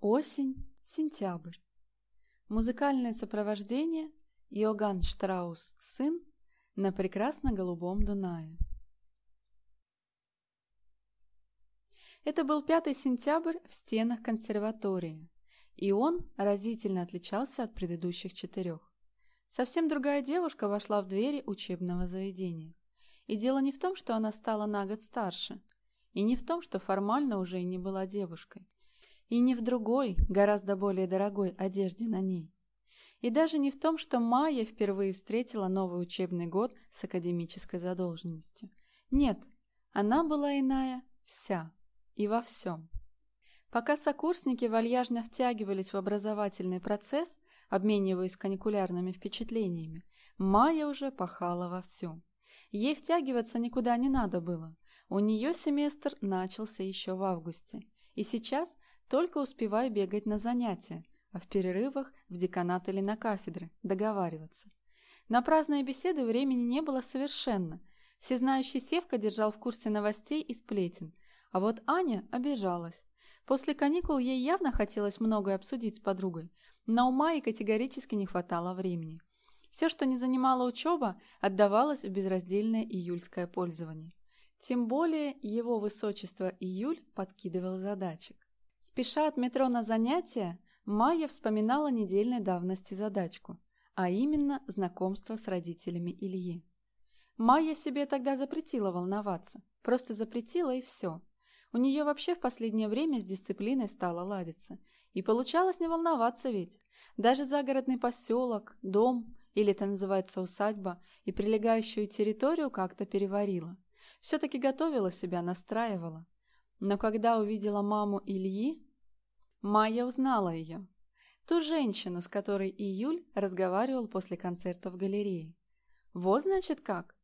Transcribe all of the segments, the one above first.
Осень, сентябрь. Музыкальное сопровождение Иоганн Штраус, сын, на прекрасно-голубом Дунае. Это был 5 сентябрь в стенах консерватории, и он разительно отличался от предыдущих четырех. Совсем другая девушка вошла в двери учебного заведения. И дело не в том, что она стала на год старше, и не в том, что формально уже и не была девушкой, и не в другой, гораздо более дорогой одежде на ней. И даже не в том, что Майя впервые встретила новый учебный год с академической задолженностью. Нет, она была иная вся и во всем. Пока сокурсники вальяжно втягивались в образовательный процесс, обмениваясь каникулярными впечатлениями, Майя уже пахала вовсю. Ей втягиваться никуда не надо было. У нее семестр начался еще в августе. И сейчас только успеваю бегать на занятия, а в перерывах в деканат или на кафедры, договариваться. На праздные беседы времени не было совершенно. Всезнающий Севка держал в курсе новостей и сплетен, а вот Аня обижалась. После каникул ей явно хотелось многое обсудить с подругой, но у Майи категорически не хватало времени. Все, что не занимала учеба, отдавалось в безраздельное июльское пользование. Тем более его высочество Июль подкидывал задачек. Спеша от метро на занятия, Майя вспоминала недельной давности задачку, а именно знакомство с родителями Ильи. Майя себе тогда запретила волноваться, просто запретила и все. У нее вообще в последнее время с дисциплиной стало ладиться. И получалось не волноваться ведь. Даже загородный поселок, дом, или это называется усадьба, и прилегающую территорию как-то переварила. Все-таки готовила себя, настраивала. Но когда увидела маму Ильи, Майя узнала ее. Ту женщину, с которой Июль разговаривал после концерта в галерее. Вот значит как.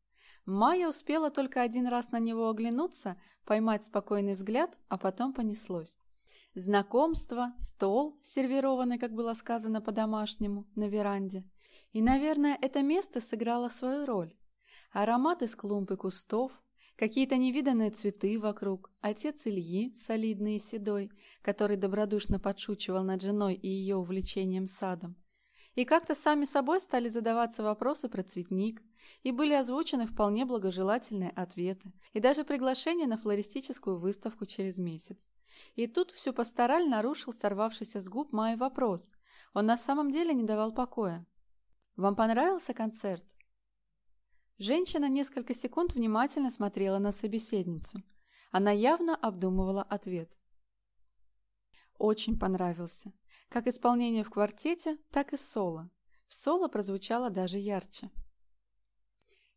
Майя успела только один раз на него оглянуться, поймать спокойный взгляд, а потом понеслось. Знакомство, стол, сервированный, как было сказано по-домашнему, на веранде. И, наверное, это место сыграло свою роль. Аромат из клумб и кустов, Какие-то невиданные цветы вокруг, отец Ильи, солидный и седой, который добродушно подшучивал над женой и ее увлечением садом. И как-то сами собой стали задаваться вопросы про цветник, и были озвучены вполне благожелательные ответы, и даже приглашение на флористическую выставку через месяц. И тут всю пастораль нарушил сорвавшийся с губ Майи вопрос. Он на самом деле не давал покоя. «Вам понравился концерт?» Женщина несколько секунд внимательно смотрела на собеседницу. Она явно обдумывала ответ. Очень понравился. Как исполнение в квартете, так и соло. В соло прозвучало даже ярче.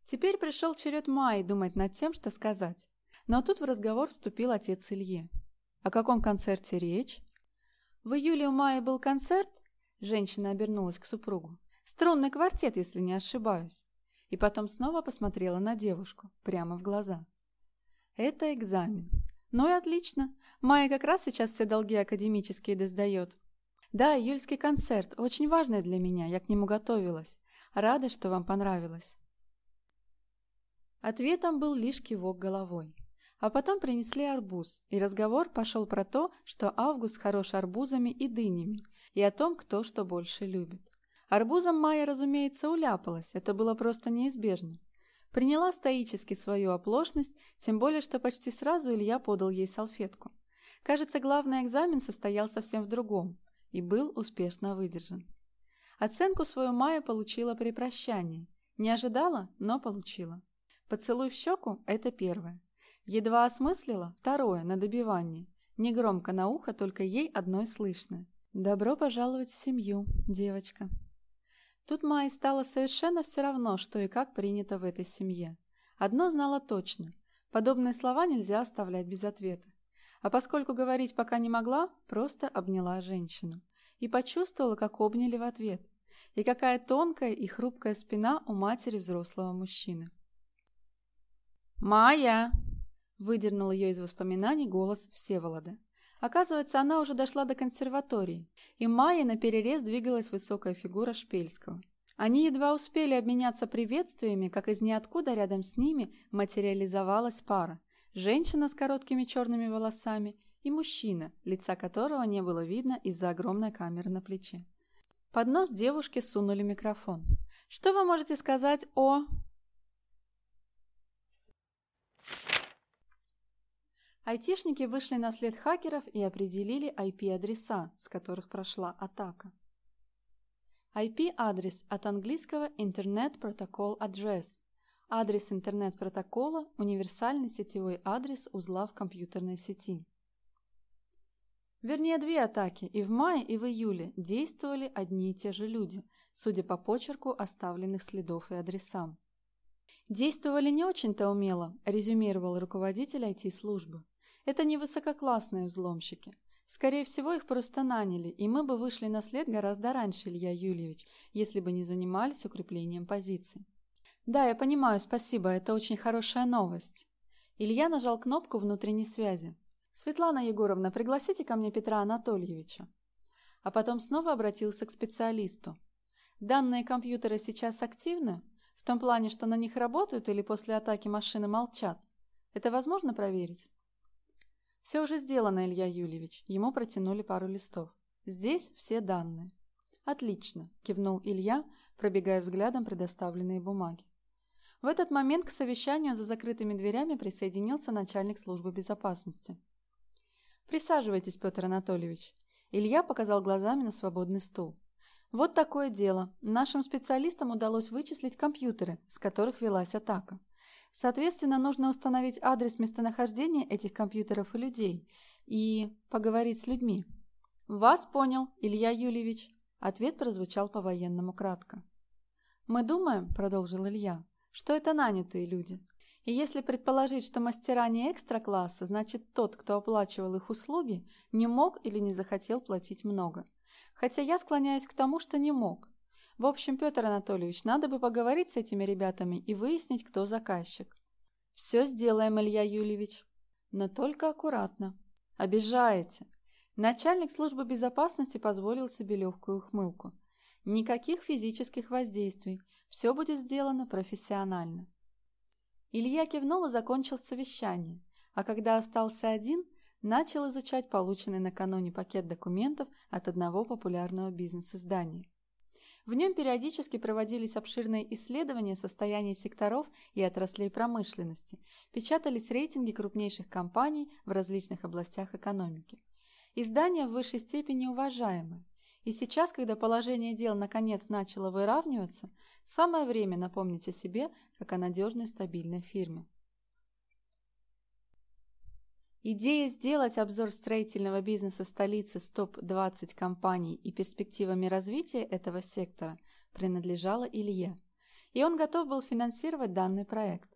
Теперь пришел черед Майи думать над тем, что сказать. Но тут в разговор вступил отец Ильи. О каком концерте речь? В июле у Майи был концерт? Женщина обернулась к супругу. Струнный квартет, если не ошибаюсь и потом снова посмотрела на девушку, прямо в глаза. «Это экзамен. Ну и отлично. Майя как раз сейчас все долги академические досдает. Да, июльский концерт, очень важный для меня, я к нему готовилась. Рада, что вам понравилось». Ответом был лишь кивок головой. А потом принесли арбуз, и разговор пошел про то, что Август хорош арбузами и дынями, и о том, кто что больше любит. Арбузом Майя, разумеется, уляпалась, это было просто неизбежно. Приняла стоически свою оплошность, тем более, что почти сразу Илья подал ей салфетку. Кажется, главный экзамен состоял совсем в другом и был успешно выдержан. Оценку свою Майя получила при прощании. Не ожидала, но получила. Поцелуй в щеку – это первое. Едва осмыслила – второе, на добивании. Негромко на ухо, только ей одной слышно. «Добро пожаловать в семью, девочка». Тут Майе стало совершенно все равно, что и как принято в этой семье. Одно знала точно – подобные слова нельзя оставлять без ответа. А поскольку говорить пока не могла, просто обняла женщину. И почувствовала, как обняли в ответ. И какая тонкая и хрупкая спина у матери взрослого мужчины. «Майя!» – выдернул ее из воспоминаний голос Всеволода. Оказывается, она уже дошла до консерватории, и Майе на перерез двигалась высокая фигура Шпельского. Они едва успели обменяться приветствиями, как из ниоткуда рядом с ними материализовалась пара. Женщина с короткими черными волосами и мужчина, лица которого не было видно из-за огромной камеры на плече. Под нос девушки сунули микрофон. «Что вы можете сказать о...» Айтишники вышли на след хакеров и определили IP-адреса, с которых прошла атака. IP-адрес от английского Internet Protocol Address. Адрес интернет-протокола – универсальный сетевой адрес узла в компьютерной сети. Вернее, две атаки, и в мае, и в июле действовали одни и те же люди, судя по почерку оставленных следов и адресам. Действовали не очень-то умело, резюмировал руководитель IT-службы. Это не высококлассные взломщики. Скорее всего, их просто наняли, и мы бы вышли на след гораздо раньше, Илья Юльевич, если бы не занимались укреплением позиций. Да, я понимаю, спасибо, это очень хорошая новость. Илья нажал кнопку внутренней связи. «Светлана Егоровна, пригласите ко мне Петра Анатольевича». А потом снова обратился к специалисту. «Данные компьютера сейчас активны? В том плане, что на них работают или после атаки машины молчат? Это возможно проверить?» «Все уже сделано, Илья Юльевич». Ему протянули пару листов. «Здесь все данные». «Отлично», – кивнул Илья, пробегая взглядом предоставленные бумаги. В этот момент к совещанию за закрытыми дверями присоединился начальник службы безопасности. «Присаживайтесь, Петр Анатольевич». Илья показал глазами на свободный стул. «Вот такое дело. Нашим специалистам удалось вычислить компьютеры, с которых велась атака. Соответственно, нужно установить адрес местонахождения этих компьютеров и людей и поговорить с людьми». «Вас понял, Илья Юльевич». Ответ прозвучал по-военному кратко. «Мы думаем», — продолжил Илья, — «что это нанятые люди. И если предположить, что мастера не экстра-класса, значит тот, кто оплачивал их услуги, не мог или не захотел платить много. Хотя я склоняюсь к тому, что не мог. В общем, Петр Анатольевич, надо бы поговорить с этими ребятами и выяснить, кто заказчик. Все сделаем, Илья Юльевич. Но только аккуратно. Обижаете. Начальник службы безопасности позволил себе легкую ухмылку. Никаких физических воздействий. Все будет сделано профессионально. Илья кивнул и закончил совещание, а когда остался один, начал изучать полученный накануне пакет документов от одного популярного бизнес-издания. В нем периодически проводились обширные исследования состояния секторов и отраслей промышленности, печатались рейтинги крупнейших компаний в различных областях экономики. Издание в высшей степени уважаемое, и сейчас, когда положение дел наконец начало выравниваться, самое время напомнить о себе как о надежной стабильной фирме. Идея сделать обзор строительного бизнеса столицы с топ-20 компаний и перспективами развития этого сектора принадлежала Илье, и он готов был финансировать данный проект.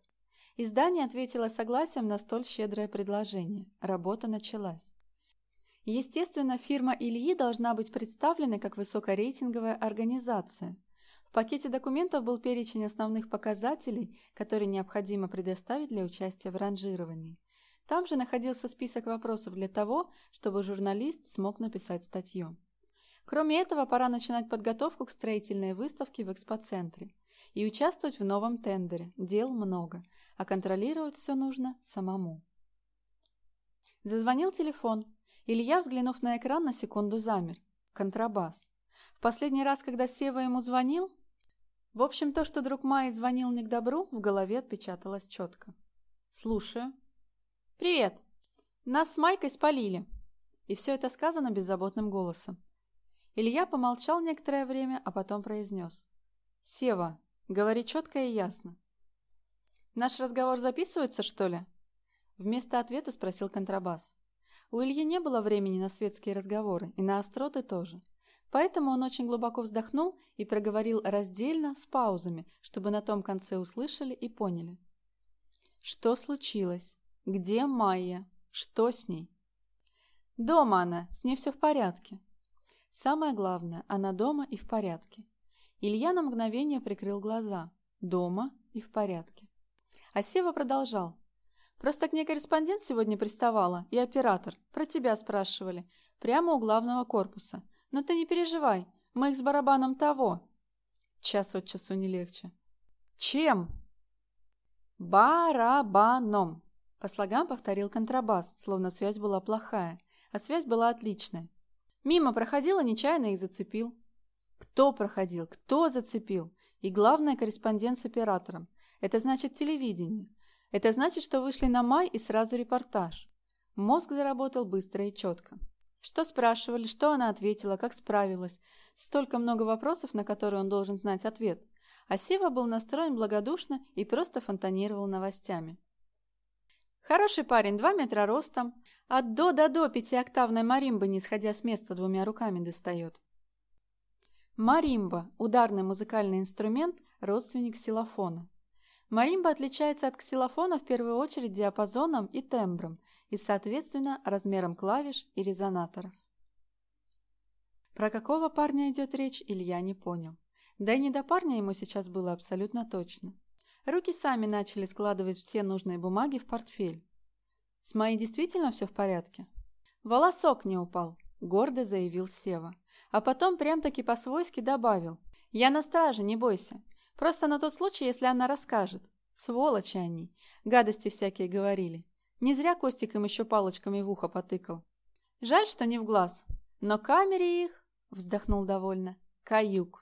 Издание ответило согласием на столь щедрое предложение. Работа началась. Естественно, фирма Ильи должна быть представлена как высокорейтинговая организация. В пакете документов был перечень основных показателей, которые необходимо предоставить для участия в ранжировании. Там же находился список вопросов для того, чтобы журналист смог написать статью. Кроме этого, пора начинать подготовку к строительной выставке в экспоцентре и участвовать в новом тендере. Дел много, а контролировать все нужно самому. Зазвонил телефон. Илья, взглянув на экран, на секунду замер. Контрабас. В последний раз, когда Сева ему звонил... В общем, то, что друг Майи звонил не к добру, в голове отпечаталось четко. «Слушаю». «Привет. Нас с Майкой спалили». И все это сказано беззаботным голосом. Илья помолчал некоторое время, а потом произнес. «Сева, говори четко и ясно». «Наш разговор записывается, что ли?» Вместо ответа спросил контрабас. У Ильи не было времени на светские разговоры, и на остроты тоже. Поэтому он очень глубоко вздохнул и проговорил раздельно, с паузами, чтобы на том конце услышали и поняли. Что случилось? Где Майя? Что с ней? Дома она, с ней все в порядке. Самое главное, она дома и в порядке. Илья на мгновение прикрыл глаза. Дома и в порядке. А Сева продолжал. Просто к ней корреспондент сегодня приставала и оператор. Про тебя спрашивали. Прямо у главного корпуса. Но ты не переживай, мы их с барабаном того. Час от часу не легче. Чем? Барабаном. По слогам повторил контрабас, словно связь была плохая, а связь была отличная. Мимо проходила, нечаянно их зацепил. Кто проходил, кто зацепил? И главное, корреспондент с оператором. Это значит телевидение. Это значит, что вышли на май и сразу репортаж. Мозг заработал быстро и четко. Что спрашивали, что она ответила, как справилась. Столько много вопросов, на которые он должен знать ответ. А Сева был настроен благодушно и просто фонтанировал новостями. Хороший парень, два метра ростом. От до до до пятиоктавной маримбы, не сходя с места, двумя руками достает. Маримба – ударный музыкальный инструмент, родственник ксилофона. Маримба отличается от ксилофона в первую очередь диапазоном и тембром, и, соответственно, размером клавиш и резонаторов. Про какого парня идет речь, Илья не понял. Да и не до парня ему сейчас было абсолютно точно. Руки сами начали складывать все нужные бумаги в портфель. «С моей действительно все в порядке?» «Волосок не упал», — гордо заявил Сева. А потом прям-таки по-свойски добавил. «Я на страже, не бойся. Просто на тот случай, если она расскажет. Сволочи они. Гадости всякие говорили. Не зря Костик им еще палочками в ухо потыкал. Жаль, что не в глаз. Но камере их, вздохнул довольно, каюк.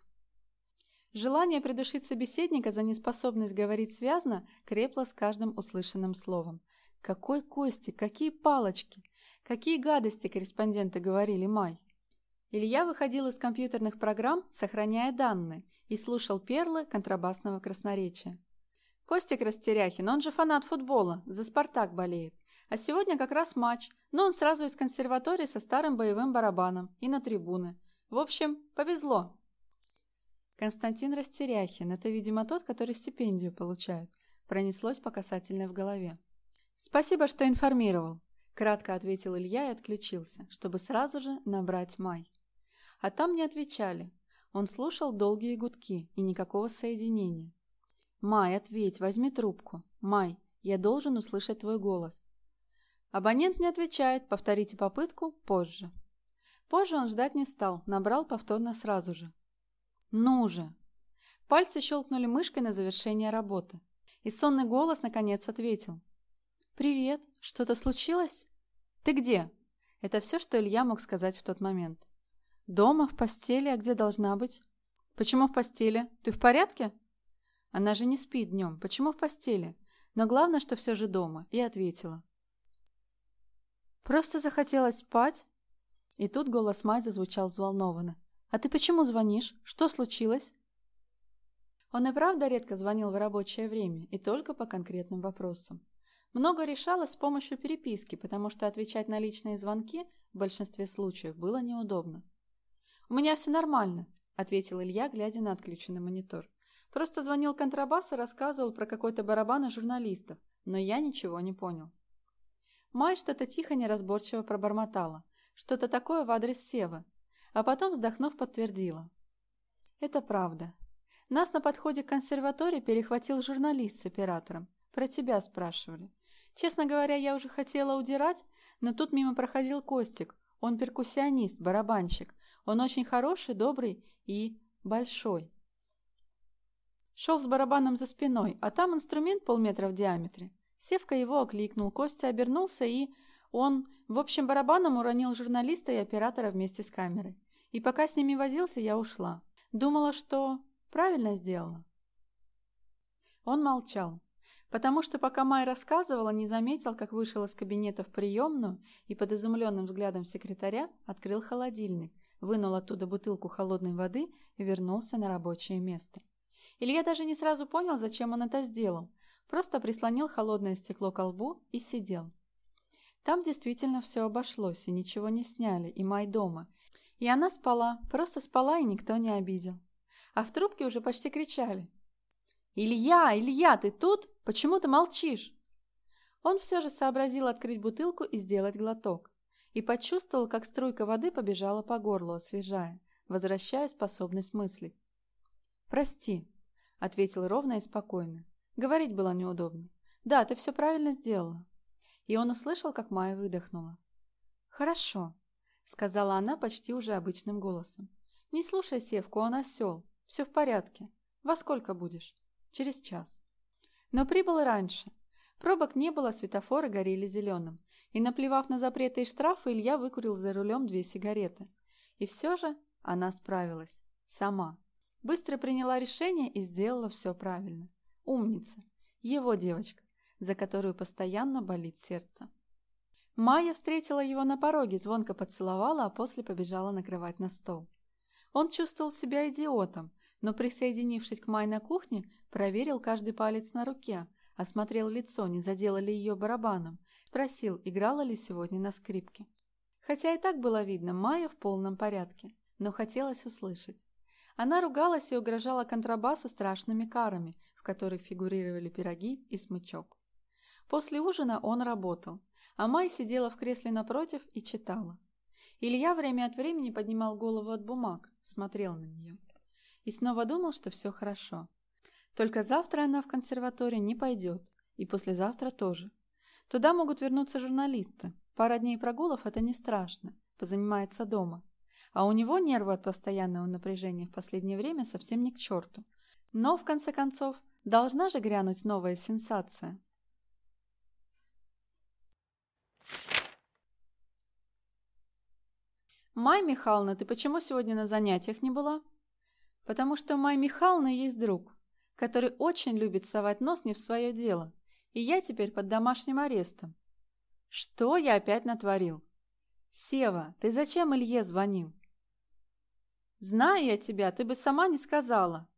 Желание придушить собеседника за неспособность говорить связно крепло с каждым услышанным словом. Какой Костик, какие палочки, какие гадости корреспонденты говорили Май. Илья выходил из компьютерных программ, сохраняя данные, и слушал перлы контрабасного красноречия. Костик Растеряхин, он же фанат футбола, за «Спартак» болеет. А сегодня как раз матч, но он сразу из консерватории со старым боевым барабаном и на трибуны. В общем, повезло. Константин Растеряхин, это, видимо, тот, который стипендию получает. Пронеслось по касательной в голове. «Спасибо, что информировал», – кратко ответил Илья и отключился, чтобы сразу же набрать Май. А там не отвечали. Он слушал долгие гудки и никакого соединения. «Май, ответь, возьми трубку. Май, я должен услышать твой голос». Абонент не отвечает, повторите попытку позже. Позже он ждать не стал, набрал повторно сразу же. «Ну же!» Пальцы щелкнули мышкой на завершение работы. И сонный голос наконец ответил. «Привет! Что-то случилось? Ты где?» Это все, что Илья мог сказать в тот момент. «Дома, в постели, а где должна быть?» «Почему в постели? Ты в порядке?» Она же не спит днем. Почему в постели? Но главное, что все же дома. И ответила. «Просто захотелось спать?» И тут голос Май зазвучал взволнованно. «А ты почему звонишь? Что случилось?» Он и правда редко звонил в рабочее время, и только по конкретным вопросам. Много решалось с помощью переписки, потому что отвечать на личные звонки в большинстве случаев было неудобно. «У меня все нормально», — ответил Илья, глядя на отключенный монитор. «Просто звонил контрабас и рассказывал про какой-то барабан и журналистов, но я ничего не понял». Май что-то тихо неразборчиво пробормотала, что-то такое в адрес Севы, а потом, вздохнув, подтвердила. «Это правда. Нас на подходе к консерватории перехватил журналист с оператором. Про тебя спрашивали. Честно говоря, я уже хотела удирать, но тут мимо проходил Костик. Он перкуссионист, барабанщик. Он очень хороший, добрый и большой. Шел с барабаном за спиной, а там инструмент полметра в диаметре. Севка его окликнул, Костя обернулся и... Он, в общем, барабаном уронил журналиста и оператора вместе с камерой. И пока с ними возился, я ушла. Думала, что правильно сделала. Он молчал потому что пока Май рассказывала, не заметил, как вышел из кабинета в приемную и под изумленным взглядом секретаря открыл холодильник, вынул оттуда бутылку холодной воды и вернулся на рабочее место. Илья даже не сразу понял, зачем он это сделал, просто прислонил холодное стекло к лбу и сидел. Там действительно все обошлось, и ничего не сняли, и Май дома. И она спала, просто спала, и никто не обидел. А в трубке уже почти кричали. «Илья, Илья, ты тут? Почему ты молчишь?» Он все же сообразил открыть бутылку и сделать глоток. И почувствовал, как струйка воды побежала по горлу, освежая, возвращая способность мыслить. «Прости», — ответил ровно и спокойно. Говорить было неудобно. «Да, ты все правильно сделала». И он услышал, как Майя выдохнула. «Хорошо», — сказала она почти уже обычным голосом. «Не слушай Севку, он осел. Все в порядке. Во сколько будешь?» через час. Но прибыл раньше. Пробок не было, светофоры горели зеленым. И, наплевав на запреты и штрафы, Илья выкурил за рулем две сигареты. И все же она справилась. Сама. Быстро приняла решение и сделала все правильно. Умница. Его девочка, за которую постоянно болит сердце. Майя встретила его на пороге, звонко поцеловала, а после побежала накрывать на стол. Он чувствовал себя идиотом, но, присоединившись к Май на кухне, проверил каждый палец на руке, осмотрел лицо, не задела ли ее барабаном, спросил, играла ли сегодня на скрипке. Хотя и так было видно, Майя в полном порядке, но хотелось услышать. Она ругалась и угрожала контрабасу страшными карами, в которых фигурировали пироги и смычок. После ужина он работал, а Май сидела в кресле напротив и читала. Илья время от времени поднимал голову от бумаг, смотрел на нее. И снова думал, что все хорошо. Только завтра она в консерваторию не пойдет, и послезавтра тоже. Туда могут вернуться журналисты. Пара дней прогулов – это не страшно, позанимается дома. А у него нервы от постоянного напряжения в последнее время совсем не к черту. Но, в конце концов, должна же грянуть новая сенсация. «Май Михайловна, ты почему сегодня на занятиях не была?» «Потому что Май Михайловны есть друг, который очень любит совать нос не в свое дело, и я теперь под домашним арестом». «Что я опять натворил?» «Сева, ты зачем Илье звонил?» «Знаю я тебя, ты бы сама не сказала».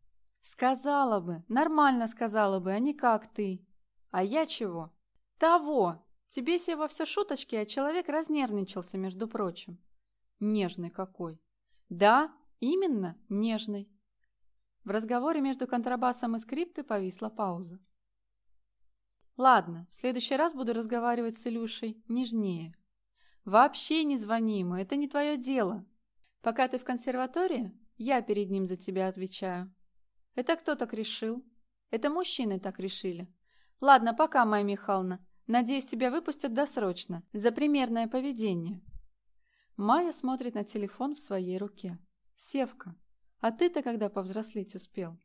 «Сказала бы, нормально сказала бы, а не как ты». «А я чего?» «Того! Тебе, Сева, все шуточки, а человек разнервничался, между прочим». Нежный какой. Да, именно нежный. В разговоре между контрабасом и скрипкой повисла пауза. Ладно, в следующий раз буду разговаривать с Илюшей нежнее. Вообще не звони ему, это не твое дело. Пока ты в консерватории, я перед ним за тебя отвечаю. Это кто так решил? Это мужчины так решили. Ладно, пока, Майя Михайловна. Надеюсь, тебя выпустят досрочно за примерное поведение. Майя смотрит на телефон в своей руке. «Севка, а ты-то когда повзрослеть успел?»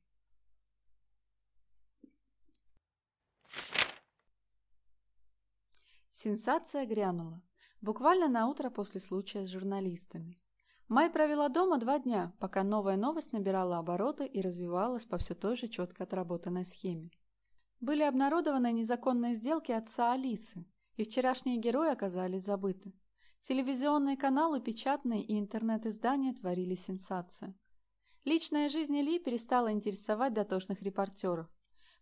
Сенсация грянула. Буквально на утро после случая с журналистами. Май провела дома два дня, пока новая новость набирала обороты и развивалась по все той же четко отработанной схеме. Были обнародованы незаконные сделки отца Алисы, и вчерашние герои оказались забыты. Телевизионные каналы, печатные и интернет-издания творили сенсацию. Личная жизнь Ильи перестала интересовать дотошных репортеров.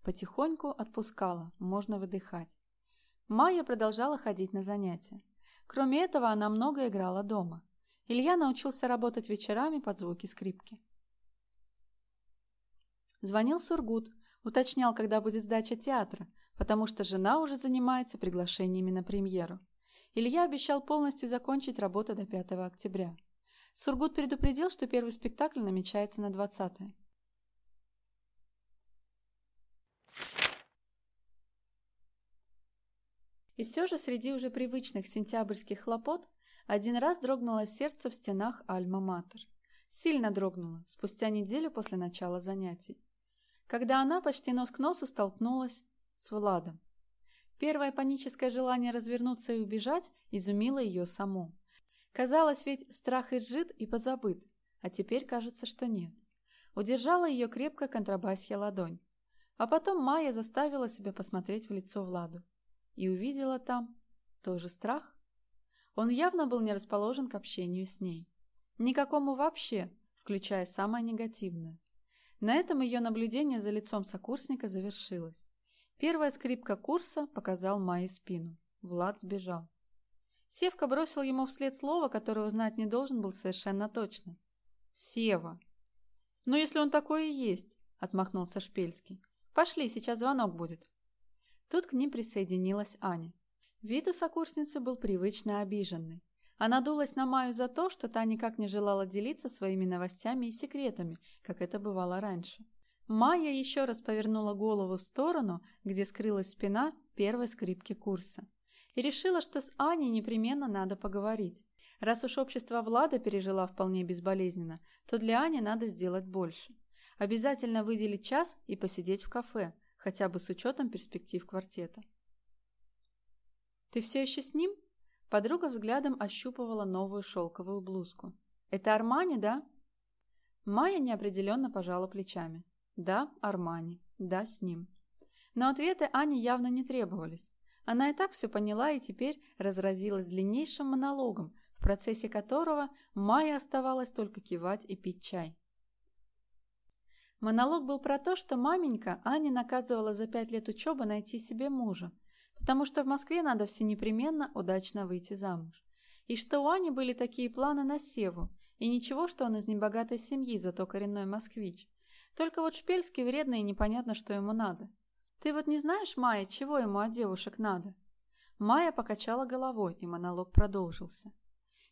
Потихоньку отпускала, можно выдыхать. Майя продолжала ходить на занятия. Кроме этого, она много играла дома. Илья научился работать вечерами под звуки скрипки. Звонил Сургут, уточнял, когда будет сдача театра, потому что жена уже занимается приглашениями на премьеру. Илья обещал полностью закончить работу до 5 октября. Сургут предупредил, что первый спектакль намечается на 20 -е. И все же среди уже привычных сентябрьских хлопот один раз дрогнуло сердце в стенах Альма-Матер. Сильно дрогнуло, спустя неделю после начала занятий. Когда она почти нос к носу столкнулась с Владом. Первое паническое желание развернуться и убежать изумило ее саму. Казалось, ведь страх изжит и позабыт, а теперь кажется, что нет. Удержала ее крепко контрабасья ладонь. А потом Майя заставила себя посмотреть в лицо Владу. И увидела там тоже страх. Он явно был не расположен к общению с ней. Никакому вообще, включая самое негативное. На этом ее наблюдение за лицом сокурсника завершилось. Первая скрипка курса показал Майе спину. Влад сбежал. Севка бросил ему вслед слово, которого знать не должен был совершенно точно. «Сева!» «Ну, если он такой и есть», — отмахнулся Шпельский. «Пошли, сейчас звонок будет». Тут к ним присоединилась Аня. Вид у сокурсницы был привычно обиженный. Она дулась на Маю за то, что та никак не желала делиться своими новостями и секретами, как это бывало раньше. Майя еще раз повернула голову в сторону, где скрылась спина первой скрипки курса. И решила, что с Аней непременно надо поговорить. Раз уж общество Влада пережила вполне безболезненно, то для Ани надо сделать больше. Обязательно выделить час и посидеть в кафе, хотя бы с учетом перспектив квартета. «Ты все еще с ним?» Подруга взглядом ощупывала новую шелковую блузку. «Это Армани, да?» Майя неопределенно пожала плечами. «Да, Армани. Да, с ним». Но ответы Ане явно не требовались. Она и так все поняла и теперь разразилась длиннейшим монологом, в процессе которого Майе оставалось только кивать и пить чай. Монолог был про то, что маменька Ане наказывала за пять лет учебы найти себе мужа, потому что в Москве надо все непременно удачно выйти замуж. И что у Ани были такие планы на Севу, и ничего, что он из небогатой семьи, зато коренной москвич. Только вот Шпельский вредный и непонятно, что ему надо. Ты вот не знаешь, Майя, чего ему от девушек надо? Майя покачала головой, и монолог продолжился.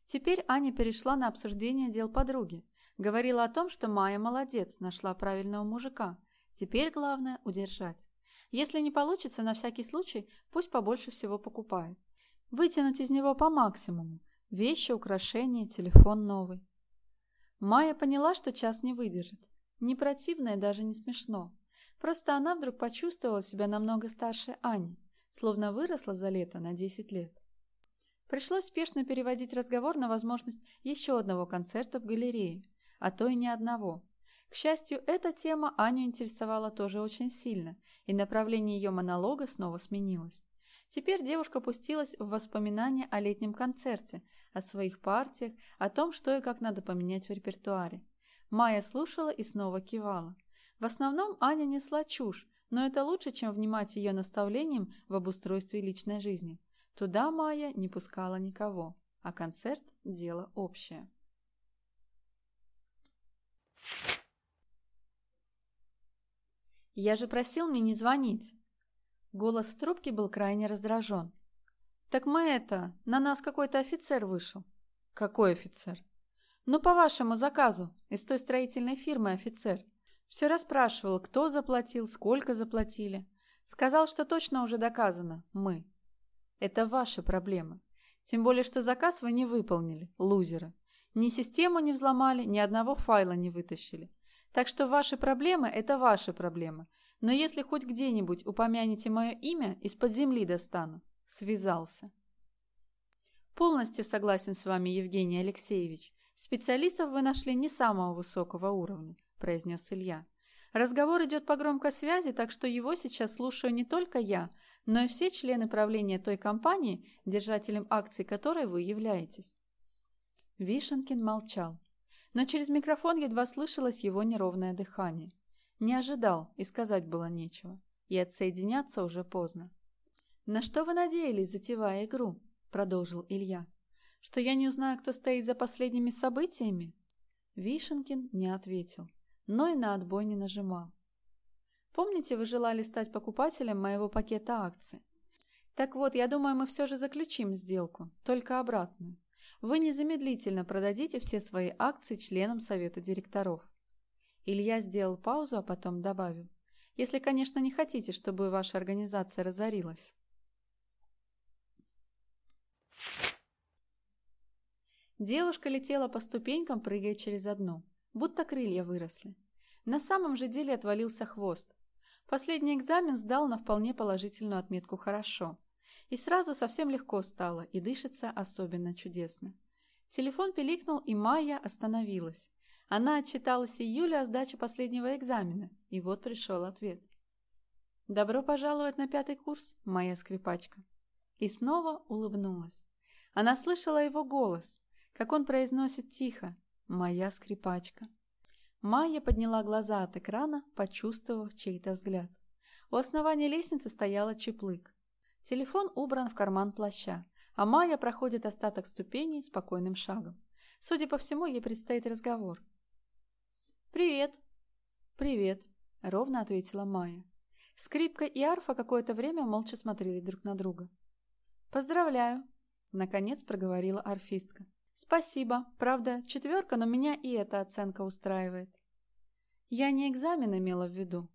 Теперь Аня перешла на обсуждение дел подруги. Говорила о том, что Майя молодец, нашла правильного мужика. Теперь главное – удержать. Если не получится, на всякий случай, пусть побольше всего покупает. Вытянуть из него по максимуму. Вещи, украшения, телефон новый. Майя поняла, что час не выдержит. Не противно и даже не смешно. Просто она вдруг почувствовала себя намного старше Ани, словно выросла за лето на 10 лет. Пришлось спешно переводить разговор на возможность еще одного концерта в галерее, а то и ни одного. К счастью, эта тема Аню интересовала тоже очень сильно, и направление ее монолога снова сменилось. Теперь девушка пустилась в воспоминания о летнем концерте, о своих партиях, о том, что и как надо поменять в репертуаре. Майя слушала и снова кивала. В основном Аня несла чушь, но это лучше, чем внимать ее наставлениям в обустройстве личной жизни. Туда Майя не пускала никого, а концерт – дело общее. «Я же просил мне не звонить!» Голос в трубке был крайне раздражен. «Так мы это, на нас какой-то офицер вышел». «Какой офицер?» «Ну, по вашему заказу, из той строительной фирмы офицер. Все расспрашивал, кто заплатил, сколько заплатили. Сказал, что точно уже доказано, мы. Это ваши проблемы. Тем более, что заказ вы не выполнили, лузеры. Ни систему не взломали, ни одного файла не вытащили. Так что ваши проблемы – это ваши проблемы. Но если хоть где-нибудь упомянете мое имя, из-под земли достану. Связался. Полностью согласен с вами, Евгений Алексеевич. Специалистов вы нашли не самого высокого уровня, произнес Илья. Разговор идет по громкой связи, так что его сейчас слушаю не только я, но и все члены правления той компании, держателем акций которой вы являетесь. Вишенкин молчал, но через микрофон едва слышалось его неровное дыхание. Не ожидал, и сказать было нечего, и отсоединяться уже поздно. «На что вы надеялись, затевая игру?» – продолжил Илья. «Что я не узнаю, кто стоит за последними событиями?» Вишенкин не ответил, но и на отбой не нажимал. «Помните, вы желали стать покупателем моего пакета акций? Так вот, я думаю, мы все же заключим сделку, только обратную вы незамедлительно продадите все свои акции членам совета директоров. Илья сделал паузу, а потом добавил. Если, конечно, не хотите, чтобы ваша организация разорилась. Девушка летела по ступенькам, прыгая через одну, будто крылья выросли. На самом же деле отвалился хвост. Последний экзамен сдал на вполне положительную отметку «хорошо». И сразу совсем легко стало, и дышится особенно чудесно. Телефон пиликнул, и Майя остановилась. Она отчиталась Юле о сдаче последнего экзамена, и вот пришел ответ. «Добро пожаловать на пятый курс, моя скрипачка». И снова улыбнулась. Она слышала его голос, как он произносит тихо «Моя скрипачка». Майя подняла глаза от экрана, почувствовав чей-то взгляд. У основания лестницы стояла чеплык. Телефон убран в карман плаща, а Майя проходит остаток ступеней спокойным шагом. Судя по всему, ей предстоит разговор. «Привет!» «Привет!» – ровно ответила Майя. Скрипка и арфа какое-то время молча смотрели друг на друга. «Поздравляю!» – наконец проговорила арфистка. «Спасибо. Правда, четверка, но меня и эта оценка устраивает». Я не экзамен имела в виду.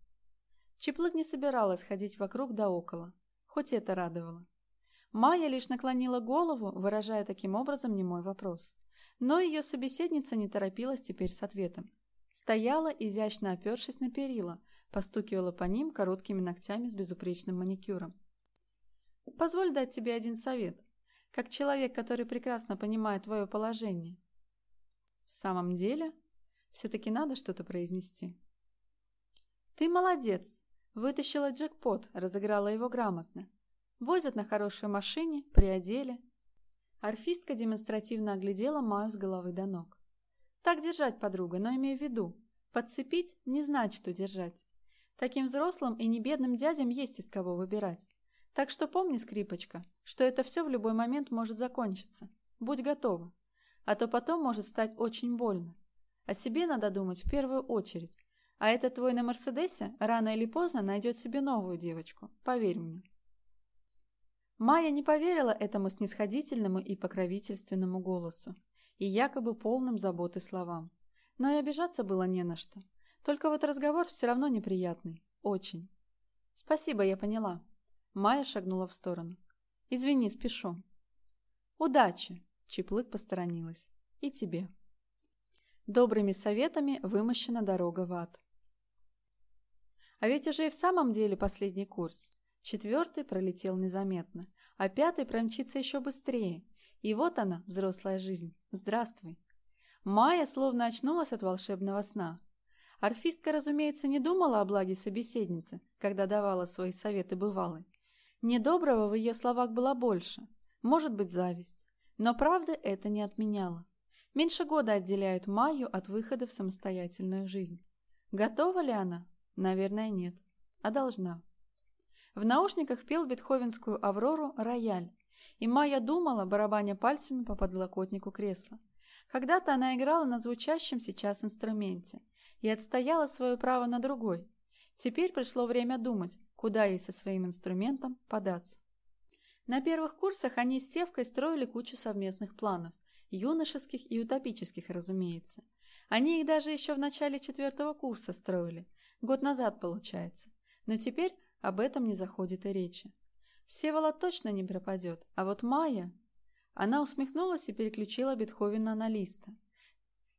Чеплык не собиралась ходить вокруг да около хоть это радовало. Майя лишь наклонила голову, выражая таким образом немой вопрос. Но ее собеседница не торопилась теперь с ответом. Стояла, изящно опершись на перила, постукивала по ним короткими ногтями с безупречным маникюром. Позволь дать тебе один совет, как человек, который прекрасно понимает твое положение. В самом деле, все-таки надо что-то произнести. Ты молодец, вытащила джекпот, разыграла его грамотно. Возят на хорошей машине, приодели. Орфистка демонстративно оглядела Маю с головы до ног. Так держать, подруга, но имею в виду, подцепить не значит удержать. Таким взрослым и небедным дядям есть из кого выбирать. Так что помни, скрипочка, что это все в любой момент может закончиться. Будь готова. А то потом может стать очень больно. О себе надо думать в первую очередь. А этот твой на Мерседесе рано или поздно найдет себе новую девочку. Поверь мне. Майя не поверила этому снисходительному и покровительственному голосу и якобы полным заботы словам. Но и обижаться было не на что. Только вот разговор все равно неприятный. Очень. Спасибо, я поняла. Майя шагнула в сторону. Извини, спешу. Удачи. Чеплык посторонилась. И тебе. Добрыми советами вымощена дорога в ад. А ведь уже и в самом деле последний курс. Четвертый пролетел незаметно, а пятый промчится еще быстрее. И вот она, взрослая жизнь. Здравствуй. Майя словно очнулась от волшебного сна. Орфистка, разумеется, не думала о благе собеседницы, когда давала свои советы бывалой. Недоброго в ее словах было больше, может быть, зависть. Но правда это не отменяло. Меньше года отделяет Майю от выхода в самостоятельную жизнь. Готова ли она? Наверное, нет. А должна. В наушниках пел бетховенскую «Аврору» рояль, и Майя думала, барабаня пальцами по подлокотнику кресла. Когда-то она играла на звучащем сейчас инструменте – и отстояла свое право на другой. Теперь пришло время думать, куда ей со своим инструментом податься. На первых курсах они с Севкой строили кучу совместных планов, юношеских и утопических, разумеется. Они их даже еще в начале четвертого курса строили, год назад получается, но теперь об этом не заходит и речи. Всеволод точно не пропадет, а вот Майя... Она усмехнулась и переключила Бетховена на листа.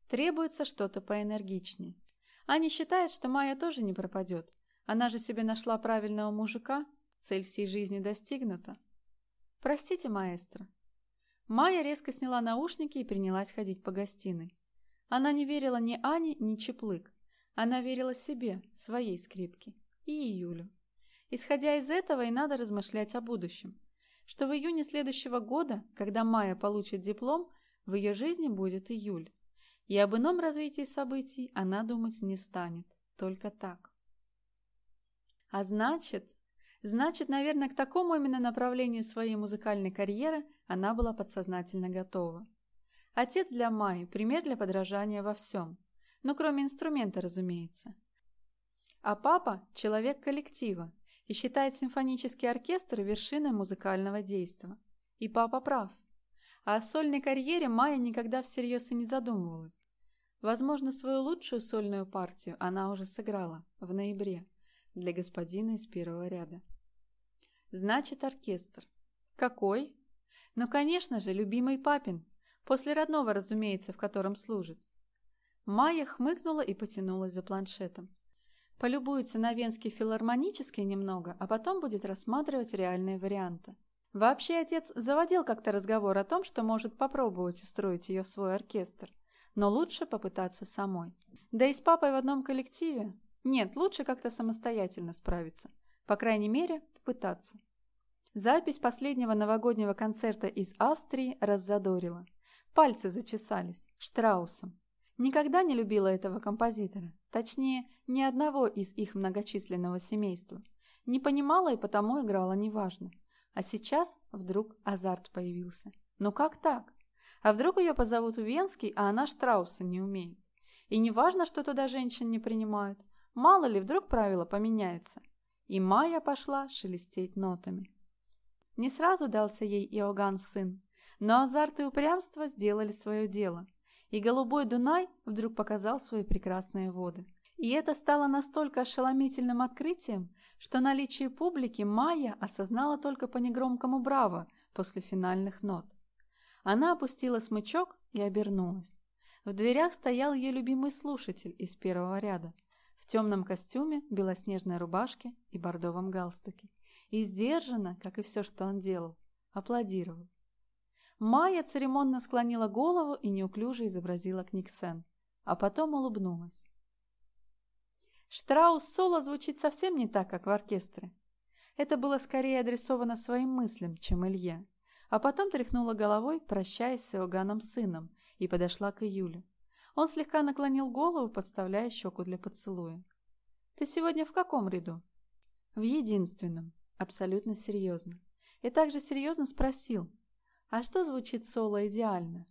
Требуется что-то поэнергичнее. Аня считает, что Майя тоже не пропадет. Она же себе нашла правильного мужика. Цель всей жизни достигнута. Простите, маэстро. Майя резко сняла наушники и принялась ходить по гостиной. Она не верила ни Ане, ни Чеплык. Она верила себе, своей скрипке. И Июлю. Исходя из этого и надо размышлять о будущем. Что в июне следующего года, когда Майя получит диплом, в ее жизни будет июль. И об ином развитии событий она думать не станет. Только так. А значит... Значит, наверное, к такому именно направлению своей музыкальной карьеры она была подсознательно готова. Отец для Майи – пример для подражания во всем. Ну, кроме инструмента, разумеется. А папа – человек коллектива и считает симфонический оркестр вершиной музыкального действа. И папа прав – а о сольной карьере Майя никогда всерьез и не задумывалась. Возможно, свою лучшую сольную партию она уже сыграла в ноябре для господина из первого ряда. Значит, оркестр. Какой? Ну, конечно же, любимый папин. После родного, разумеется, в котором служит. Майя хмыкнула и потянулась за планшетом. Полюбуется на Венский филармонический немного, а потом будет рассматривать реальные варианты. Вообще отец заводил как-то разговор о том, что может попробовать устроить ее в свой оркестр. Но лучше попытаться самой. Да и с папой в одном коллективе? Нет, лучше как-то самостоятельно справиться. По крайней мере, попытаться. Запись последнего новогоднего концерта из Австрии раззадорила. Пальцы зачесались. Штраусом. Никогда не любила этого композитора. Точнее, ни одного из их многочисленного семейства. Не понимала и потому играла неважно. А сейчас вдруг азарт появился. Ну как так? А вдруг ее позовут в Венский, а она Штрауса не умеет? И не важно, что туда женщин не принимают. Мало ли, вдруг правила поменяются. И Майя пошла шелестеть нотами. Не сразу дался ей Иоганн сын, но азарт и упрямство сделали свое дело. И голубой Дунай вдруг показал свои прекрасные воды. И это стало настолько ошеломительным открытием, что наличие публики Майя осознала только по негромкому «Браво» после финальных нот. Она опустила смычок и обернулась. В дверях стоял ее любимый слушатель из первого ряда, в темном костюме, белоснежной рубашке и бордовом галстуке. и сдержанно, как и все, что он делал, аплодировал. Майя церемонно склонила голову и неуклюже изобразила Книксен, а потом улыбнулась. Штраус соло звучит совсем не так, как в оркестре. Это было скорее адресовано своим мыслям, чем Илье. А потом тряхнула головой, прощаясь с Иоганном сыном, и подошла к Июлю. Он слегка наклонил голову, подставляя щеку для поцелуя. «Ты сегодня в каком ряду?» «В единственном», абсолютно серьезно. И также серьезно спросил, «А что звучит соло идеально?»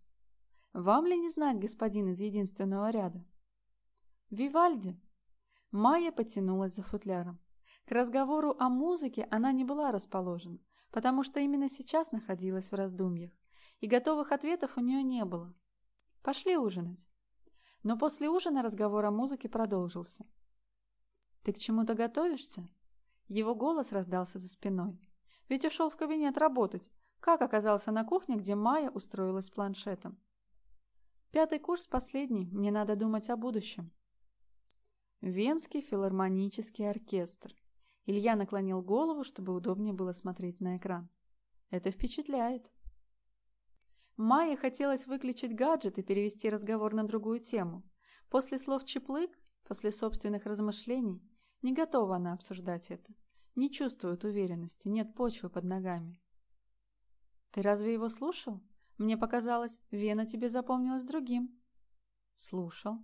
«Вам ли не знать, господин из единственного ряда?» «Вивальди!» Майя потянулась за футляром. К разговору о музыке она не была расположена, потому что именно сейчас находилась в раздумьях, и готовых ответов у нее не было. «Пошли ужинать». Но после ужина разговор о музыке продолжился. «Ты к чему-то готовишься?» Его голос раздался за спиной. «Ведь ушел в кабинет работать. Как оказался на кухне, где Майя устроилась планшетом?» «Пятый курс последний. Мне надо думать о будущем». Венский филармонический оркестр. Илья наклонил голову, чтобы удобнее было смотреть на экран. Это впечатляет. Майе хотелось выключить гаджет и перевести разговор на другую тему. После слов Чеплык, после собственных размышлений, не готова она обсуждать это. Не чувствует уверенности, нет почвы под ногами. «Ты разве его слушал? Мне показалось, Вена тебе запомнилась другим». «Слушал.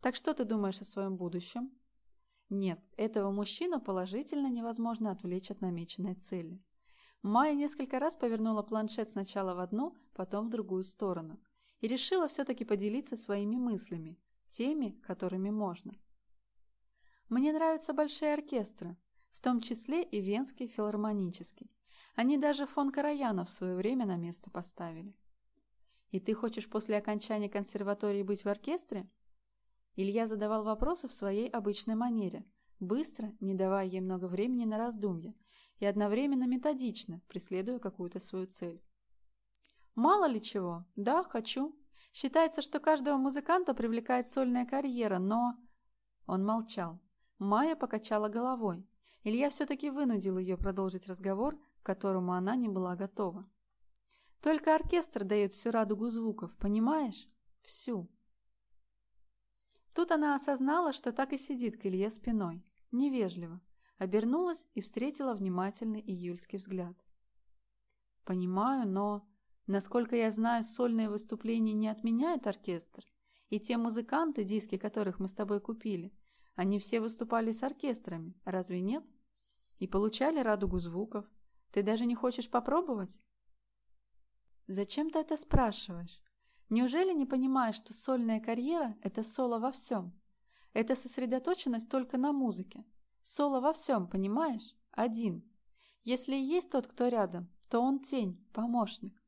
Так что ты думаешь о своем будущем?» Нет, этого мужчину положительно невозможно отвлечь от намеченной цели. Майя несколько раз повернула планшет сначала в одну, потом в другую сторону. И решила все-таки поделиться своими мыслями, теми, которыми можно. Мне нравятся большие оркестры, в том числе и Венский филармонический. Они даже фон Караяна в свое время на место поставили. И ты хочешь после окончания консерватории быть в оркестре? Илья задавал вопросы в своей обычной манере, быстро, не давая ей много времени на раздумья, и одновременно методично, преследуя какую-то свою цель. «Мало ли чего. Да, хочу. Считается, что каждого музыканта привлекает сольная карьера, но...» Он молчал. Майя покачала головой. Илья все-таки вынудил ее продолжить разговор, к которому она не была готова. «Только оркестр дает всю радугу звуков, понимаешь? Всю». Тут она осознала, что так и сидит к Илье спиной. Невежливо обернулась и встретила внимательный июльский взгляд. «Понимаю, но, насколько я знаю, сольные выступления не отменяют оркестр, и те музыканты, диски которых мы с тобой купили, они все выступали с оркестрами, разве нет? И получали радугу звуков. Ты даже не хочешь попробовать?» «Зачем ты это спрашиваешь? Неужели не понимаешь, что сольная карьера – это соло во всем? Это сосредоточенность только на музыке. Соло во всем, понимаешь? Один. Если есть тот, кто рядом, то он тень, помощник.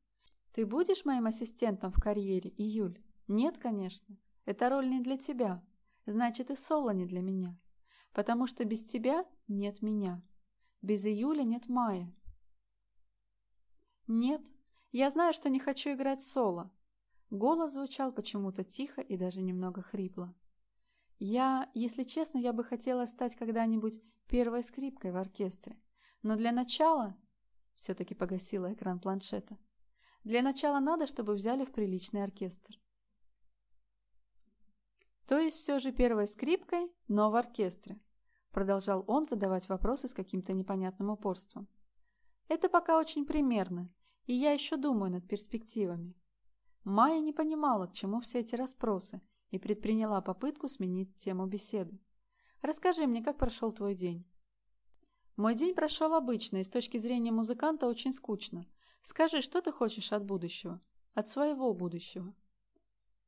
Ты будешь моим ассистентом в карьере, Июль? Нет, конечно. Эта роль не для тебя. Значит, и соло не для меня. Потому что без тебя нет меня. Без Июля нет Мая. Нет, я знаю, что не хочу играть соло. Голос звучал почему-то тихо и даже немного хрипло. Я, если честно, я бы хотела стать когда-нибудь первой скрипкой в оркестре. Но для начала... Все-таки погасила экран планшета. Для начала надо, чтобы взяли в приличный оркестр. То есть все же первой скрипкой, но в оркестре. Продолжал он задавать вопросы с каким-то непонятным упорством. Это пока очень примерно, и я еще думаю над перспективами. Майя не понимала, к чему все эти расспросы, и предприняла попытку сменить тему беседы. «Расскажи мне, как прошел твой день?» «Мой день прошел обычно, и с точки зрения музыканта очень скучно. Скажи, что ты хочешь от будущего? От своего будущего?»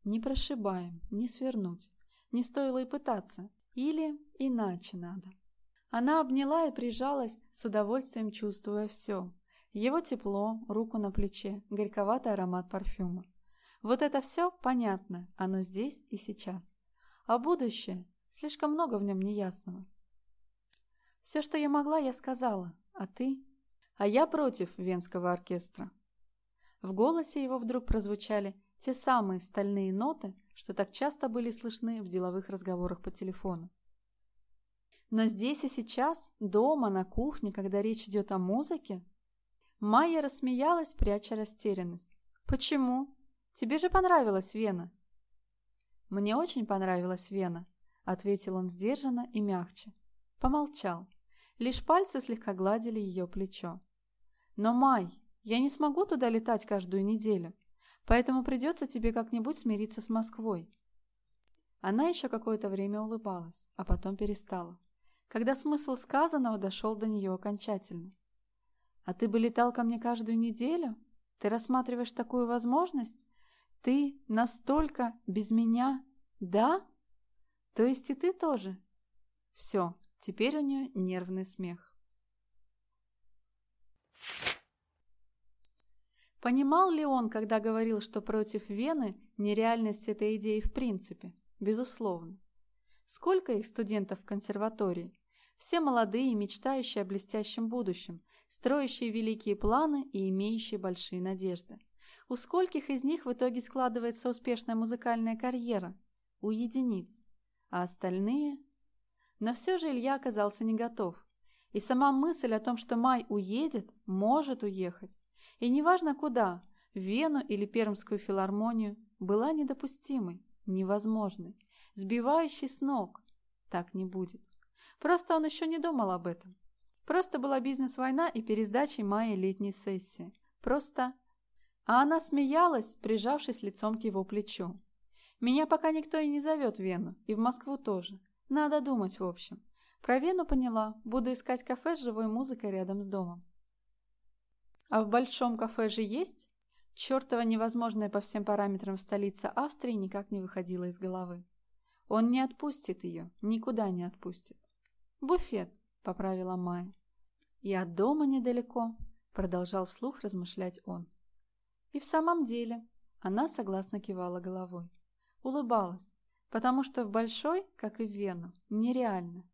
«Не прошибаем, не свернуть. Не стоило и пытаться. Или иначе надо». Она обняла и прижалась, с удовольствием чувствуя все. Его тепло, руку на плече, горьковатый аромат парфюма. Вот это все понятно, оно здесь и сейчас. А будущее, слишком много в нем неясного. Все, что я могла, я сказала. А ты? А я против Венского оркестра. В голосе его вдруг прозвучали те самые стальные ноты, что так часто были слышны в деловых разговорах по телефону. Но здесь и сейчас, дома, на кухне, когда речь идет о музыке? Майя рассмеялась, пряча растерянность. «Почему? Тебе же понравилась Вена!» «Мне очень понравилась Вена», — ответил он сдержанно и мягче. Помолчал. Лишь пальцы слегка гладили ее плечо. «Но, Май, я не смогу туда летать каждую неделю, поэтому придется тебе как-нибудь смириться с Москвой». Она еще какое-то время улыбалась, а потом перестала когда смысл сказанного дошел до нее окончательно. «А ты бы летал ко мне каждую неделю? Ты рассматриваешь такую возможность? Ты настолько без меня? Да? То есть и ты тоже?» Все, теперь у нее нервный смех. Понимал ли он, когда говорил, что против Вены нереальность этой идеи в принципе? Безусловно. Сколько их студентов в консерватории? Все молодые, мечтающие о блестящем будущем, строящие великие планы и имеющие большие надежды. У скольких из них в итоге складывается успешная музыкальная карьера? У единиц. А остальные? Но все же Илья оказался не готов. И сама мысль о том, что Май уедет, может уехать, и неважно куда, в Вену или Пермскую филармонию, была недопустимой, невозможной сбивающий с ног. Так не будет. Просто он еще не думал об этом. Просто была бизнес-война и пересдача мая летней сессии. Просто... А она смеялась, прижавшись лицом к его плечу. Меня пока никто и не зовет в Вену, и в Москву тоже. Надо думать, в общем. Про Вену поняла, буду искать кафе с живой музыкой рядом с домом. А в большом кафе же есть? Чертова невозможная по всем параметрам столица Австрии никак не выходила из головы. Он не отпустит ее, никуда не отпустит. «Буфет», — поправила Майя. «И от дома недалеко», — продолжал вслух размышлять он. И в самом деле она согласно кивала головой. Улыбалась, потому что в Большой, как и в Вену, нереально.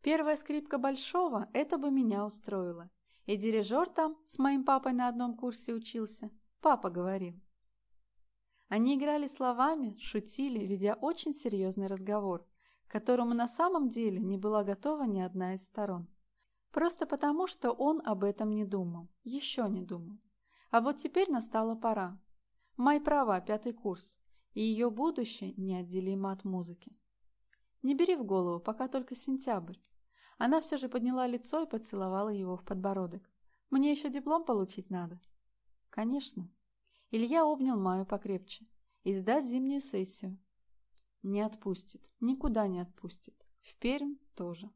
Первая скрипка Большого – это бы меня устроило. И дирижер там с моим папой на одном курсе учился. Папа говорил. Они играли словами, шутили, ведя очень серьезный разговор, к которому на самом деле не была готова ни одна из сторон. Просто потому, что он об этом не думал, еще не думал. А вот теперь настала пора. Май права, пятый курс, и ее будущее неотделимо от музыки. Не бери в голову, пока только сентябрь. Она все же подняла лицо и поцеловала его в подбородок. Мне еще диплом получить надо. Конечно. Илья обнял Маю покрепче. И сдать зимнюю сессию. Не отпустит. Никуда не отпустит. В Пермь тоже.